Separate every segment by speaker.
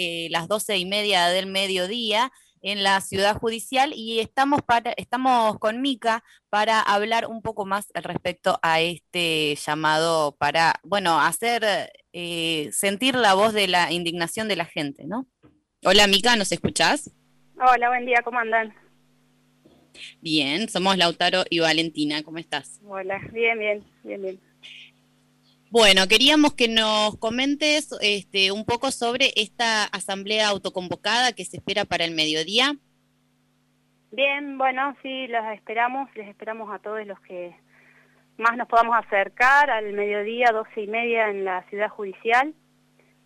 Speaker 1: eh, las doce y media del mediodía en la ciudad judicial y estamos, para, estamos con Mica para hablar un poco más respecto a este llamado para, bueno, hacer eh, sentir la voz de la indignación de la gente, ¿no? Hola Mica, ¿nos escuchás?
Speaker 2: Hola, buen día, ¿cómo andan?
Speaker 1: Bien, somos Lautaro y Valentina, ¿cómo estás?
Speaker 2: Hola, bien, bien, bien, bien.
Speaker 1: Bueno, queríamos que nos comentes este, un poco sobre esta asamblea autoconvocada que se espera para el mediodía.
Speaker 2: Bien, bueno, sí, los esperamos, les esperamos a todos los que más nos podamos acercar al mediodía, doce y media en la ciudad judicial,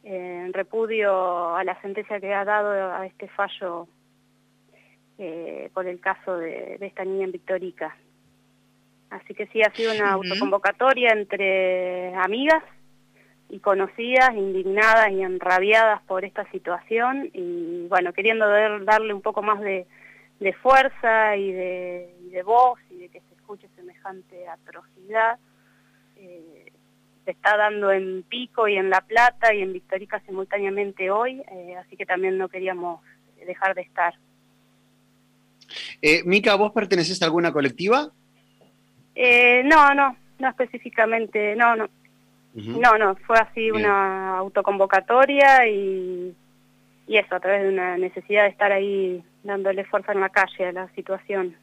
Speaker 2: en repudio a la sentencia que ha dado a este fallo eh, por el caso de, esta niña en Victorica. Así que sí, ha sido una autoconvocatoria entre amigas y conocidas, indignadas y enrabiadas por esta situación y bueno, queriendo darle un poco más de, fuerza y de, voz y de que se escuche semejante atrocidad. Eh, se está dando en Pico y en La Plata y en Victorica simultáneamente hoy, eh, así que también no queríamos dejar de estar.
Speaker 3: Eh, Mica, ¿vos perteneces a alguna colectiva?
Speaker 2: Eh, no, no, no específicamente, no, no. No, no, fue así una autoconvocatoria y, y eso, a través de una necesidad de estar ahí dándole fuerza en la calle a la situación.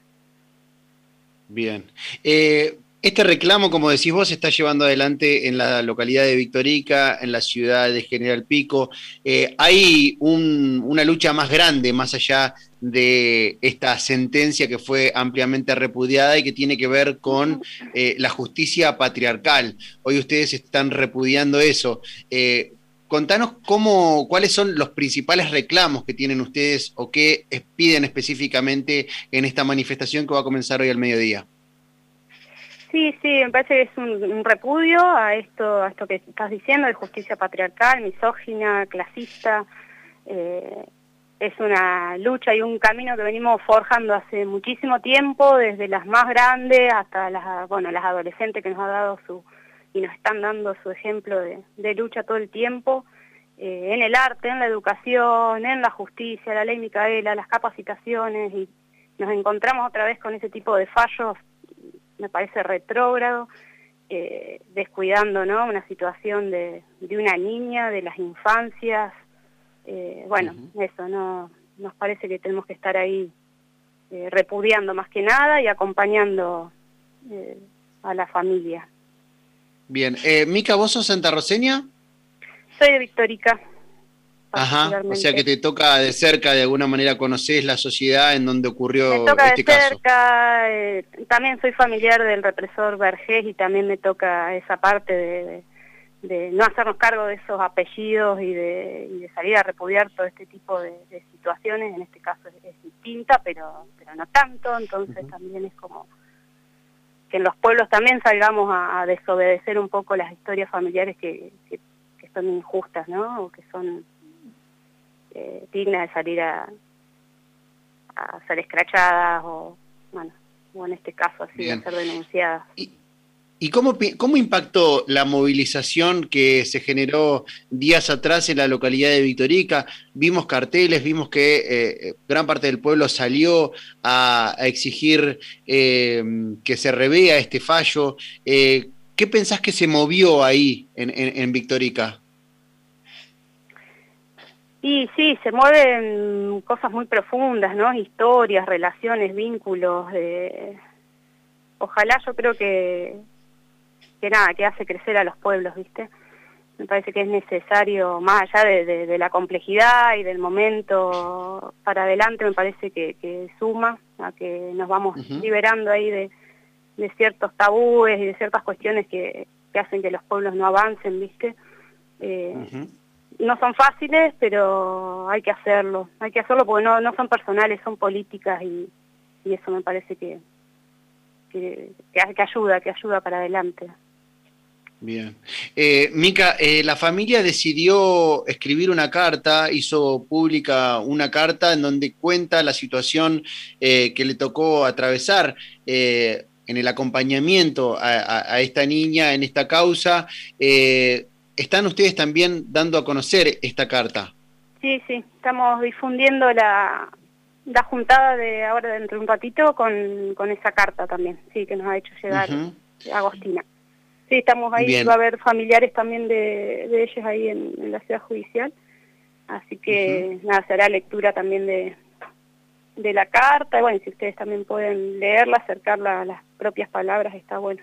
Speaker 3: Bien. Eh, este reclamo, como decís vos, se está llevando adelante en la localidad de Victorica, en la ciudad de General Pico. Eh, hay una lucha más grande, más allá de esta sentencia que fue ampliamente repudiada y que tiene que ver con eh, la justicia patriarcal. Hoy ustedes están repudiando eso. Eh, contanos cómo, cuáles son los principales reclamos que tienen ustedes o qué piden específicamente en esta manifestación que va a comenzar hoy al mediodía.
Speaker 2: Sí, sí, me parece que es un, repudio a esto, a esto que estás diciendo, de justicia patriarcal, misógina, clasista. Eh, es una lucha y un camino que venimos forjando hace muchísimo tiempo, desde las más grandes hasta las, bueno, las adolescentes que nos ha dado su, y nos están dando su ejemplo de, lucha todo el tiempo, eh, en el arte, en la educación, en la justicia, la ley Micaela, las capacitaciones, y nos encontramos otra vez con ese tipo de fallos me parece retrógrado, eh, descuidando ¿no? una situación de, de, una niña, de las infancias. Eh, bueno, eso, no nos parece que tenemos que estar ahí eh, repudiando más que nada y acompañando a la familia.
Speaker 3: Bien, eh, Mica, ¿vos sos santarroseña?
Speaker 2: Soy de Victorica.
Speaker 3: Ajá, o sea que te toca de cerca, de alguna manera conoces la sociedad en donde ocurrió
Speaker 2: me toca
Speaker 3: este
Speaker 2: de cerca, eh, también soy familiar del represor Vergés y también me toca esa parte de, de, no hacernos cargo de esos apellidos y de, y de, salir a repudiar todo este tipo de, situaciones, en este caso es, distinta, pero, pero no tanto, entonces también es como que en los pueblos también salgamos a, desobedecer un poco las historias familiares que, que, que son injustas, ¿no? O que son eh, digna de salir a, a ser escrachadas o, bueno, o en este caso así, a ser denunciadas.
Speaker 3: ¿Y, y cómo, cómo, impactó la movilización que se generó días atrás en la localidad de Victorica? Vimos carteles, vimos que eh, gran parte del pueblo salió a, exigir eh, que se revea este fallo. ¿Qué pensás que se movió ahí en, en, en Victorica?
Speaker 2: Y sí, se mueven cosas muy profundas, ¿no? Historias, relaciones, vínculos. Ojalá yo creo que, que nada, que hace crecer a los pueblos, ¿viste? Me parece que es necesario, más allá de, la complejidad y del momento para adelante, me parece que, suma a que nos vamos liberando ahí de, ciertos tabúes y de ciertas cuestiones que, hacen que los pueblos no avancen, ¿viste? Eh, no son fáciles, pero hay que hacerlo. Hay que hacerlo porque no, no son personales, son políticas y, y eso me parece que, que, que, ayuda, que ayuda para adelante.
Speaker 3: Bien. Eh, Mica, eh, la familia decidió escribir una carta, hizo pública una carta en donde cuenta la situación eh, que le tocó atravesar eh, en el acompañamiento a, esta niña en esta causa. Están ustedes también dando a conocer esta carta.
Speaker 2: Sí, sí, estamos difundiendo la, la juntada de ahora dentro de un ratito con, con esa carta también, sí, que nos ha hecho llegar Agostina. Sí, estamos ahí, va a haber familiares también de, de ellos ahí en, la ciudad judicial, así que nada, se hará lectura también de, de la carta, y bueno, si ustedes también pueden leerla, acercarla a las propias palabras, está bueno.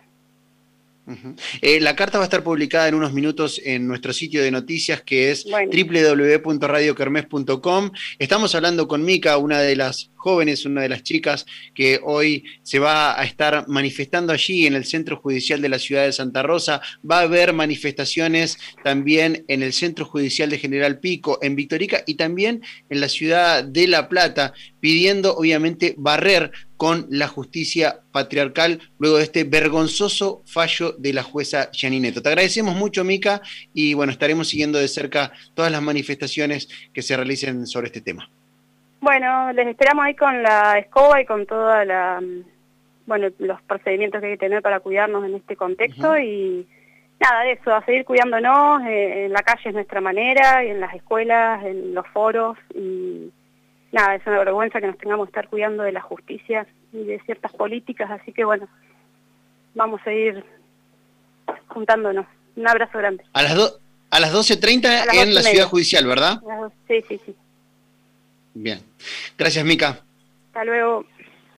Speaker 3: Eh, la carta va a estar publicada en unos minutos en nuestro sitio de noticias que es www.radiokermes.com. Estamos hablando con Mica, una de las jóvenes, una de las chicas que hoy se va a estar manifestando allí en el Centro Judicial de la Ciudad de Santa Rosa. Va a haber manifestaciones también en el Centro Judicial de General Pico, en Victorica y también en la ciudad de La Plata, pidiendo obviamente barrer con la justicia patriarcal luego de este vergonzoso fallo de la jueza Gianineto. Te agradecemos mucho, Mica, y bueno, estaremos siguiendo de cerca todas las manifestaciones que se realicen sobre este tema.
Speaker 2: Bueno, les esperamos ahí con la escoba y con toda la, bueno, los procedimientos que hay que tener para cuidarnos en este contexto y nada de eso, a seguir cuidándonos, eh, en la calle es nuestra manera, y en las escuelas, en los foros y nada, es una vergüenza que nos tengamos que estar cuidando de la justicia y de ciertas políticas, así que bueno, vamos a ir juntándonos. Un abrazo grande.
Speaker 3: A las, a las 12.30 en la ciudad judicial, ¿verdad?
Speaker 2: Sí, sí, sí.
Speaker 3: Bien. Gracias, Mica.
Speaker 2: Hasta luego.